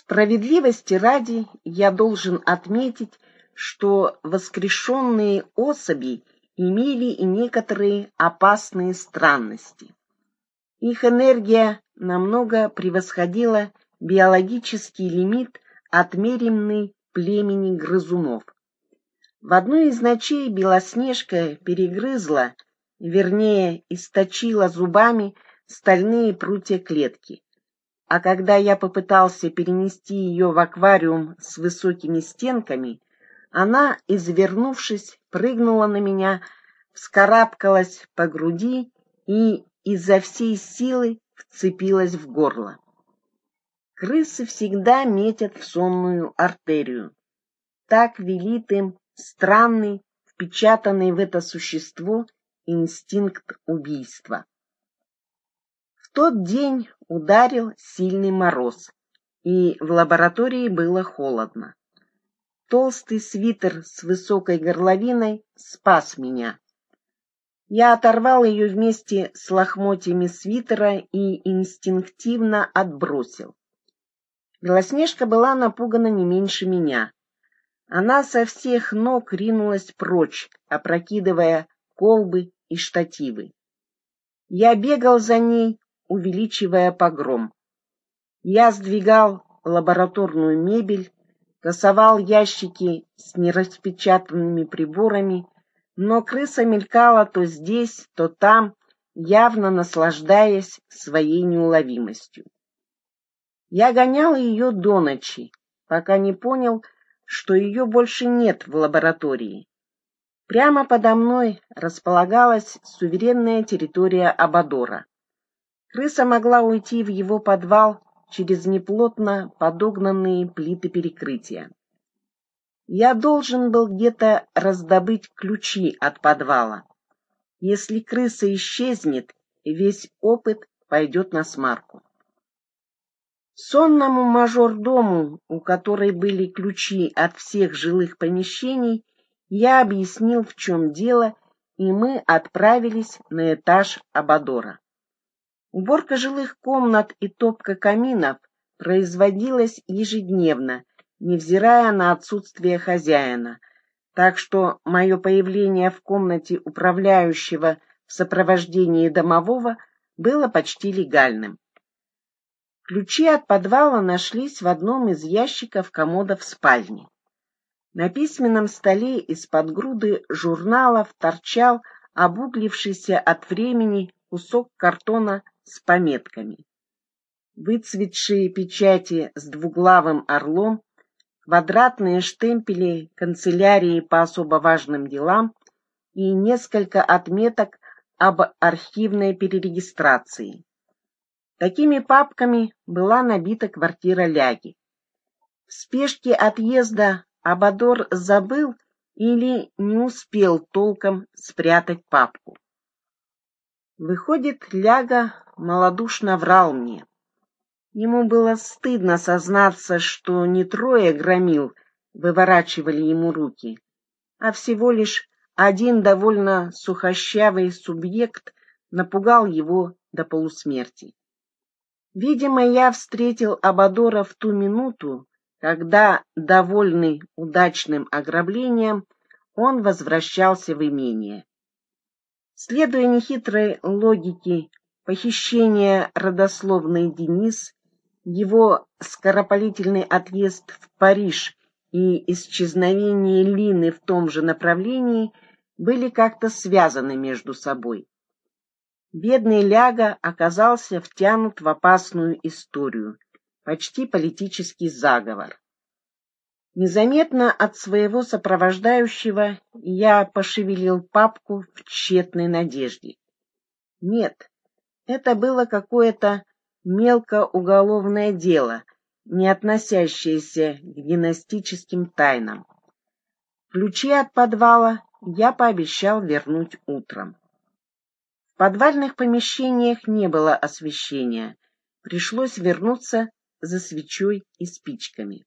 Справедливости ради я должен отметить, что воскрешенные особи имели и некоторые опасные странности. Их энергия намного превосходила биологический лимит, отмеренный племени грызунов. В одну из ночей Белоснежка перегрызла, вернее, источила зубами стальные прутья клетки. А когда я попытался перенести ее в аквариум с высокими стенками, она, извернувшись, прыгнула на меня, вскарабкалась по груди и изо всей силы вцепилась в горло. Крысы всегда метят в сонную артерию. Так велит им странный, впечатанный в это существо инстинкт убийства. Тот день ударил сильный мороз, и в лаборатории было холодно. Толстый свитер с высокой горловиной спас меня. Я оторвал ее вместе с лохмотьями свитера и инстинктивно отбросил. Белоснежка была напугана не меньше меня. Она со всех ног ринулась прочь, опрокидывая колбы и штативы. Я бегал за ней, увеличивая погром. Я сдвигал лабораторную мебель, тасовал ящики с нераспечатанными приборами, но крыса мелькала то здесь, то там, явно наслаждаясь своей неуловимостью. Я гонял ее до ночи, пока не понял, что ее больше нет в лаборатории. Прямо подо мной располагалась суверенная территория Абадора. Крыса могла уйти в его подвал через неплотно подогнанные плиты перекрытия. Я должен был где-то раздобыть ключи от подвала. Если крыса исчезнет, весь опыт пойдет на смарку. Сонному мажордому, у которой были ключи от всех жилых помещений, я объяснил, в чем дело, и мы отправились на этаж Абадора. Уборка жилых комнат и топка каминов производилась ежедневно, невзирая на отсутствие хозяина, так что мое появление в комнате управляющего в сопровождении домового было почти легальным. Ключи от подвала нашлись в одном из ящиков комода в спальне. На письменном столе из-под груды журналов торчал обуглившийся от времени кусок картона с пометками. Выцветшие печати с двуглавым орлом, квадратные штемпели канцелярии по особо важным делам и несколько отметок об архивной перерегистрации. Такими папками была набита квартира Ляги. В спешке отъезда Абадор забыл или не успел толком спрятать папку. Выходит, Ляга малодушно врал мне. Ему было стыдно сознаться, что не трое громил выворачивали ему руки, а всего лишь один довольно сухощавый субъект напугал его до полусмерти. Видимо, я встретил Абадора в ту минуту, когда, довольный удачным ограблением, он возвращался в имение. Следуя нехитрой логике похищения родословной Денис, его скоропалительный отъезд в Париж и исчезновение Лины в том же направлении были как-то связаны между собой. Бедный Ляга оказался втянут в опасную историю, почти политический заговор. Незаметно от своего сопровождающего я пошевелил папку в тщетной надежде. Нет, это было какое-то мелкоуголовное дело, не относящееся к династическим тайнам. Ключи от подвала я пообещал вернуть утром подвальных помещениях не было освещения. Пришлось вернуться за свечой и спичками.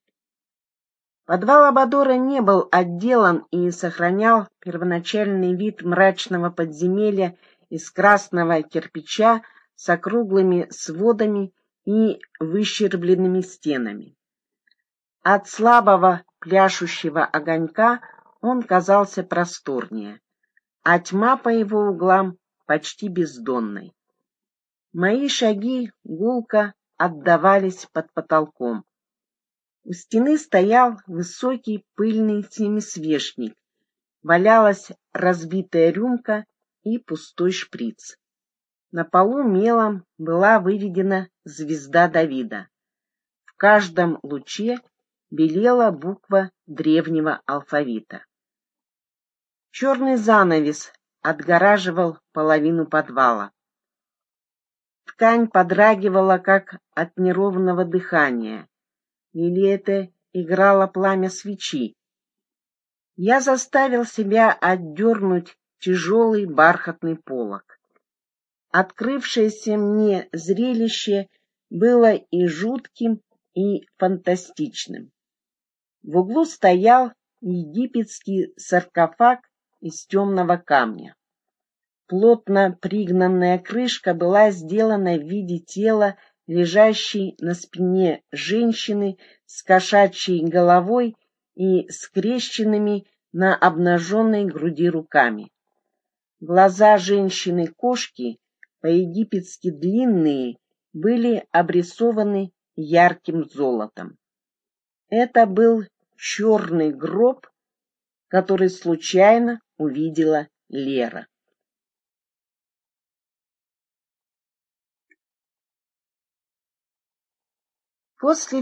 Подвал Абадора не был отделан и сохранял первоначальный вид мрачного подземелья из красного кирпича с округлыми сводами и выщербленными стенами. От слабого пляшущего огонька он казался просторнее, а тьма по его углам почти бездонной. Мои шаги гулко отдавались под потолком. У стены стоял высокий пыльный семисвешник, валялась разбитая рюмка и пустой шприц. На полу мелом была выведена звезда Давида. В каждом луче белела буква древнего алфавита. Черный занавес отгораживал половину подвала. Ткань подрагивала, как от неровного дыхания. Или это играло пламя свечи? Я заставил себя отдернуть тяжелый бархатный полог. Открывшееся мне зрелище было и жутким, и фантастичным. В углу стоял египетский саркофаг из темного камня. Плотно пригнанная крышка была сделана в виде тела, лежащей на спине женщины с кошачьей головой и скрещенными на обнаженной груди руками. Глаза женщины-кошки, по-египетски длинные, были обрисованы ярким золотом. Это был черный гроб, который случайно увидела Лера. После